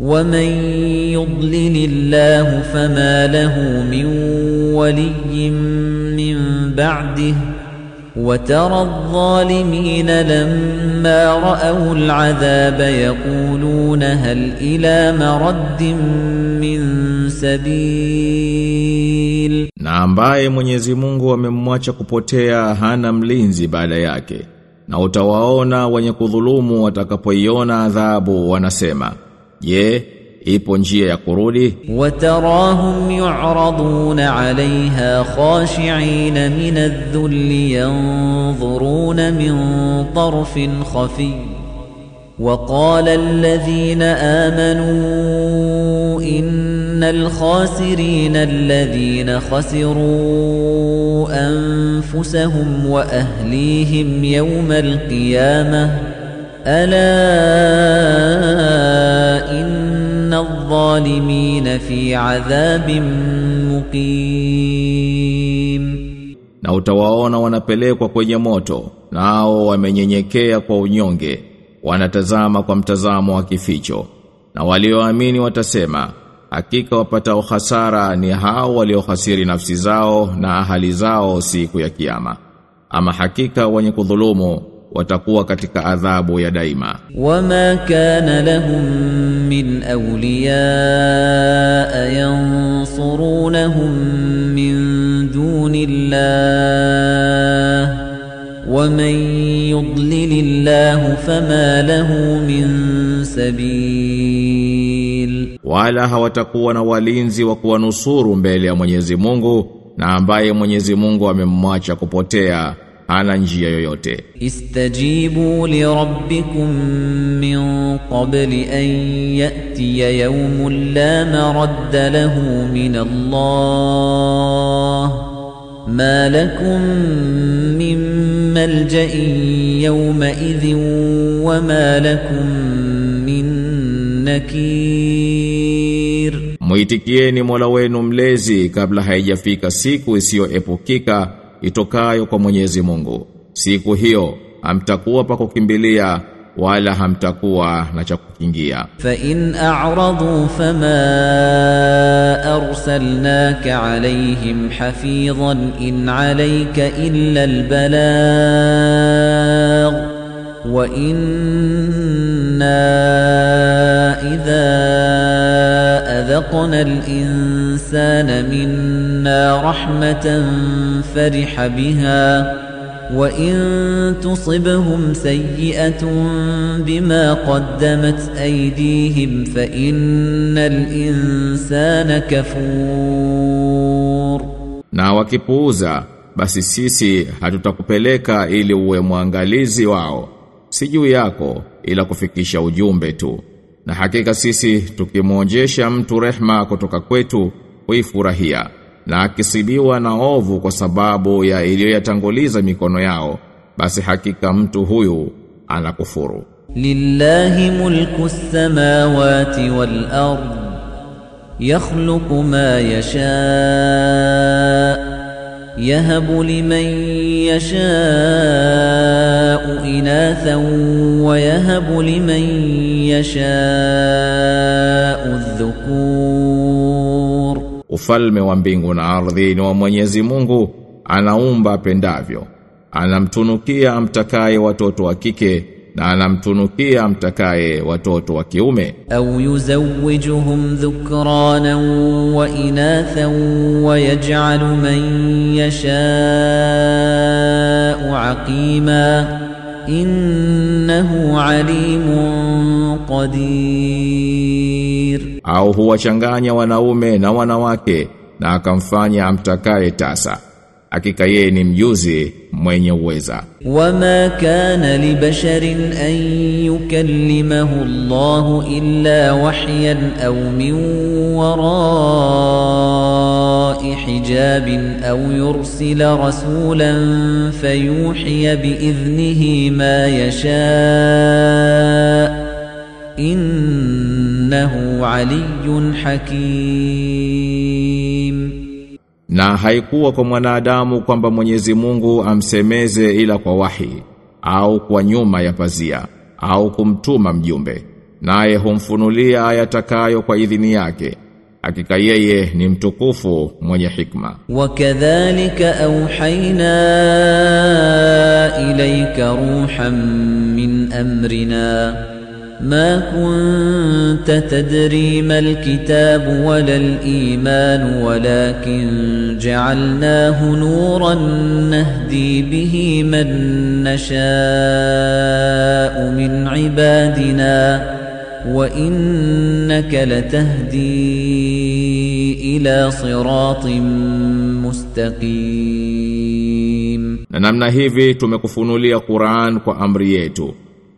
ومن يضلل الله فما له من ولي من بعده وترى الظالمين لما رأوا العذاب يقولون هل إلى مرد من سبيل na ambaye Mwenyezi Mungu amemwacha kupotea hana mlinzi baada yake na utawaona wenye kudhulumu watakapoiona adhabu wanasema Je ipo njia ya kurudi? وتراهم يعرضون عليها خاشعين من الذل ينظرون من طرف خفي. وقال الذين آمنوا إن الخاسرين الذين خسروا أنفسهم وأهليهم يوم القيامة. ألا إن الظالمين في عذاب مقيم na utawaona wanapelekwa kwenye moto nao wamenyenyekea kwa unyonge wanatazama kwa mtazamo wa kificho na walioamini watasema hakika wapatao hasara ni hao waliohasiri nafsi zao na ahali zao siku ya kiyama ama hakika wenye kudhulumu watakuwa katika adhabu ya daima. Wama kana lahum min awliya yansurunahum min dunillah. Waman yudlilillahu fama lahu min sabil, wala hawatakuwa na walinzi wa kuwanusuru mbele ya Mwenyezi Mungu na ambaye Mwenyezi Mungu amemwacha kupotea. hana njia yoyote استجيبوا لربكم من قبل أن يأتي يوم لا مرد له من الله ما لكم من ملجأ يومئذ وما لكم من نكير Muitikieni Mola wenu mlezi kabla haijafika siku isiyoepukika itokayo kwa Mwenyezi Mungu. Siku hiyo hamtakuwa pa kukimbilia wala hamtakuwa na cha kukingia. Fa in a'radu fama arsalnaka alayhim hafizan in alayka illa albalagh wa inna idha أذقنا الإنسان منا رحمة فرح بها وَإِن تُصِبْهُمْ سَيِّئَةٌ بِمَا قَدَّمَتْ أَيْدِيهِمْ فَإِنَّ الْإِنسَانَ كَفُورٌ Na wakipuuza basi sisi hatutakupeleka ili uwe mwangalizi wao si juu yako ila kufikisha ujumbe tu Na hakika sisi tukimwonjesha mtu rehma kutoka kwetu huifurahia na akisibiwa na ovu kwa sababu ya iliyoyatanguliza mikono yao basi hakika mtu huyu anakufuru. Lillahi mulku samawati wal ard yakhluqu ma yashaa يهب لمن يشاء إناثا ويهب لمن يشاء الذكور ufalme wa mbingu na ardhi ni wa Mwenyezi Mungu anaumba apendavyo anamtunukia amtakaye watoto wa kike na anamtunukia mtakaye watoto wa kiume. Au yuzawijuhum dhukrana wa inatha wa yaj'alu man yasha aqima innahu alimun qadir. Au huwachanganya wanaume na wanawake na akamfanya amtakaye tasa hakika yeye ni mjuzi mwenye uweza وما كان لبشر أن يكلمه الله إلا وحيا أو من وراء حجاب أو يرسل رسولا فيوحي بإذنه ما يشاء إنه علي حكيم Na haikuwa kwa mwanadamu kwamba Mwenyezi Mungu amsemeze ila kwa wahi au kwa nyuma ya pazia au kumtuma mjumbe naye humfunulia ayatakayo kwa idhini yake. Hakika yeye ni mtukufu mwenye hikma. Wakadhalika auhaina ilayka ruham min amrina. ما كنت تدري ما الكتاب ولا الإيمان ولكن جعلناه نورا نهدي به من نشاء من عبادنا وإنك لتهدي إلى صراط مستقيم. Na namna hivi tumekufunulia Qur'an kwa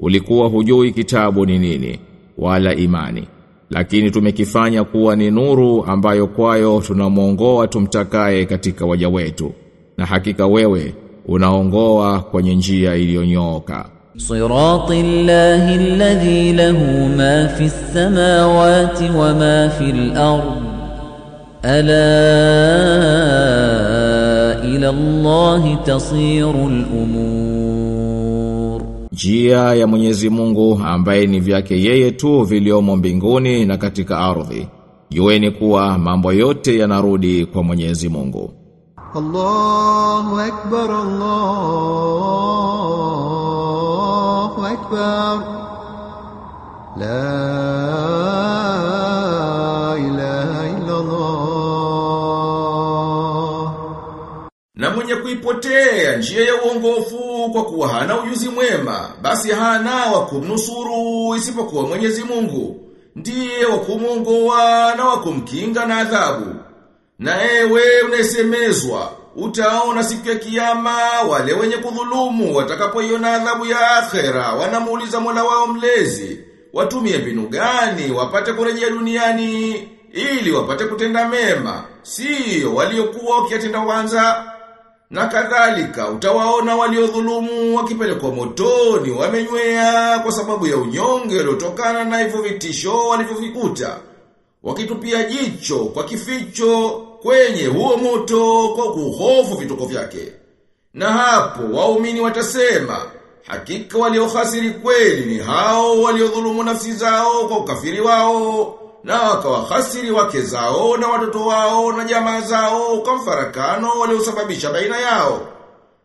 ulikuwa hujui kitabu ni nini wala imani. Lakini tumekifanya kuwa ni nuru ambayo kwayo tunamwongoa tumtakaye katika waja wetu. Na hakika wewe unaongoa kwenye njia iliyonyooka. Siratal lahi alladhi lahu ma fis samawati wa ma fil ard. Ala ila allahi tasirul umur njia ya Mwenyezi Mungu ambaye ni vyake yeye tu viliomo mbinguni na katika ardhi. Jueni kuwa mambo yote yanarudi kwa Mwenyezi Mungu. Allahu akbar Allahu akbar La Na mwenye kuipotea njia ya uongofu kwa kuwa hana ujuzi mwema, basi hana wa kumnusuru isipokuwa Mwenyezi Mungu. Ndiye wa kumuongoa na wa kumkinga na adhabu. Na ewe unayesemezwa, utaona siku ya kiyama wale wenye kudhulumu watakapoiona adhabu ya akhera, wanamuuliza Mola wao mlezi, watumie mbinu gani wapate kurejea duniani ili wapate kutenda mema, sio waliokuwa wakiatenda kwanza. Na kadhalika utawaona waliodhulumu wakipelekwa motoni wamenywea kwa sababu ya unyonge uliotokana na hivyo vitisho walivyovikuta. Wakitupia jicho kwa kificho kwenye huo moto kwa kuhofu vituko vyake. Na hapo waumini watasema, hakika waliohasiri kweli ni hao waliodhulumu nafsi zao kwa ukafiri wao, na wakawahasiri wake zao na watoto wao na jamaa zao kwa mfarakano waliosababisha baina yao.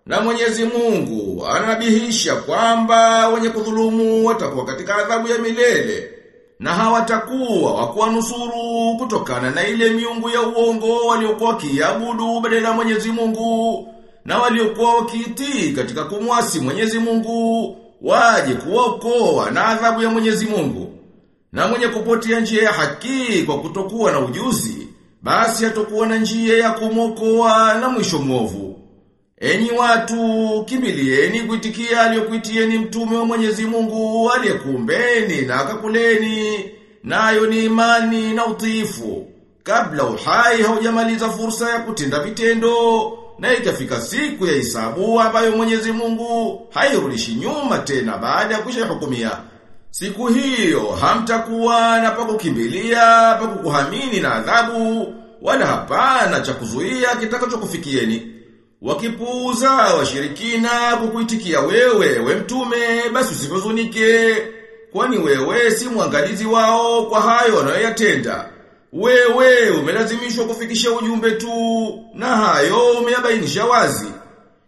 Na Mwenyezi Mungu anabihisha kwamba wenye kudhulumu watakuwa katika adhabu ya milele na hawatakuwa wakuwa nusuru kutokana na ile miungu ya uongo waliokuwa wakiabudu badala ya Mwenyezi Mungu na waliokuwa wakiitii katika kumwasi Mwenyezi Mungu waje kuokoa na adhabu ya Mwenyezi Mungu. Na mwenye kupotea njia ya haki kwa kutokuwa na ujuzi, basi hatakuwa na njia ya kumokoa na mwisho mwovu. Enyi watu, kimbilieni kuitikia aliyokuitieni mtume wa Mwenyezi Mungu aliyekuumbeni na akakuleni, nayo ni imani na utiifu. Kabla uhai haujamaliza fursa ya kutenda vitendo, na ikafika siku ya hisabu ambayo Mwenyezi Mungu hairudishi nyuma tena baada ya kushahukumia. Siku hiyo hamtakuwa na pa kukimbilia, pa kukuhamini na adhabu, wala hapana cha kuzuia kitakachokufikieni. Wakipuuza washirikina kukuitikia wewe, we mtume, basi usihuzunike, kwani wewe si mwangalizi wao kwa hayo wanayoyatenda. Wewe umelazimishwa kufikisha ujumbe tu, na hayo umeyabainisha wazi.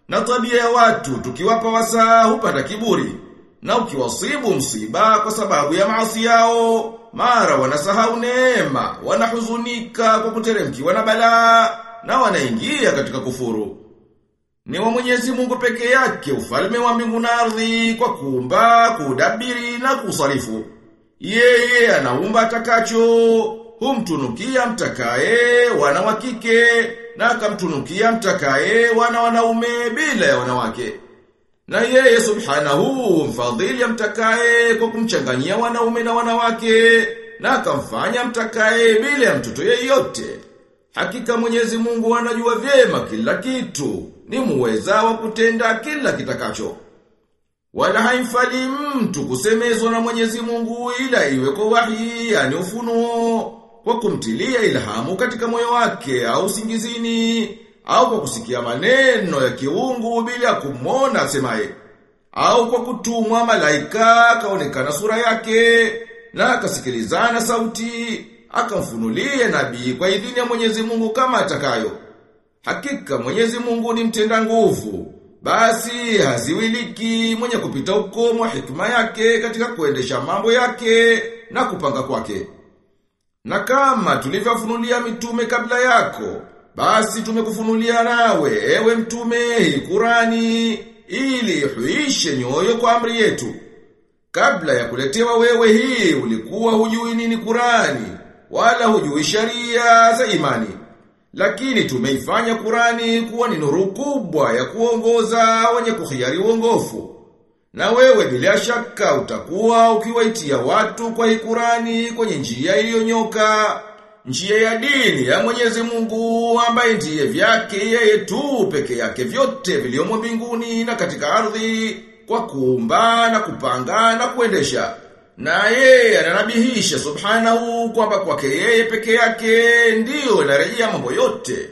Na tabia ya watu tukiwapa wasaa hupata kiburi, na ukiwasibu msiba kwa sababu ya maasi yao, mara wanasahau neema, wanahuzunika kwa kuteremkiwa na balaa, na wanaingia katika kufuru. Ni wa Mwenyezi Mungu peke yake ufalme wa mbingu na ardhi kwa kuumba, kudabiri na kusarifu. Yeye anaumba atakacho, humtunukia mtakaye wana wa kike na akamtunukia mtakaye wana wanaume bila ya wanawake. Na yeye subhanahu mfadhili mtakaye kwa kumchanganyia wanaume na wanawake na akamfanya mtakaye bila ya mtoto yeyote. Hakika Mwenyezi Mungu anajua vyema kila kitu, ni muweza wa kutenda kila kitakacho. Wala haimfali mtu kusemezwa na Mwenyezi Mungu ila iwe kwa wahi, yani ufunuo, kwa kumtilia ilhamu katika moyo wake au singizini, au kwa kusikia maneno ya kiungu bila kumwona asemaye, au kwa kutumwa malaika kaonekana sura yake, na akasikilizana sauti, akamfunulie nabii kwa idhini ya Mwenyezi Mungu kama atakayo. Hakika Mwenyezi Mungu ni mtenda nguvu, basi haziwiliki mwenye kupita ukomo hikima yake katika kuendesha mambo yake na kupanga kwake. Na kama tulivyofunulia mitume kabla yako, basi tumekufunulia nawe ewe mtume hii Qurani ili huishe nyoyo kwa amri yetu. Kabla ya kuletewa wewe hii ulikuwa hujui nini Kurani, wala hujui sharia za imani. Lakini tumeifanya Kurani kuwa ni nuru kubwa ya kuongoza wenye kuhiari uongofu. Na wewe bila shaka utakuwa ukiwaitia watu kwa hii Kurani kwenye njia iliyonyoka, njia ya dini ya Mwenyezi Mungu ambaye ndiye vyake yeye tu peke yake vyote vilivyomo mbinguni na katika ardhi kwa kuumba na kupanga na kuendesha. Na yeye ananabihisha subhanahu kwamba kwake yeye peke yake ndiyo inarejea mambo yote.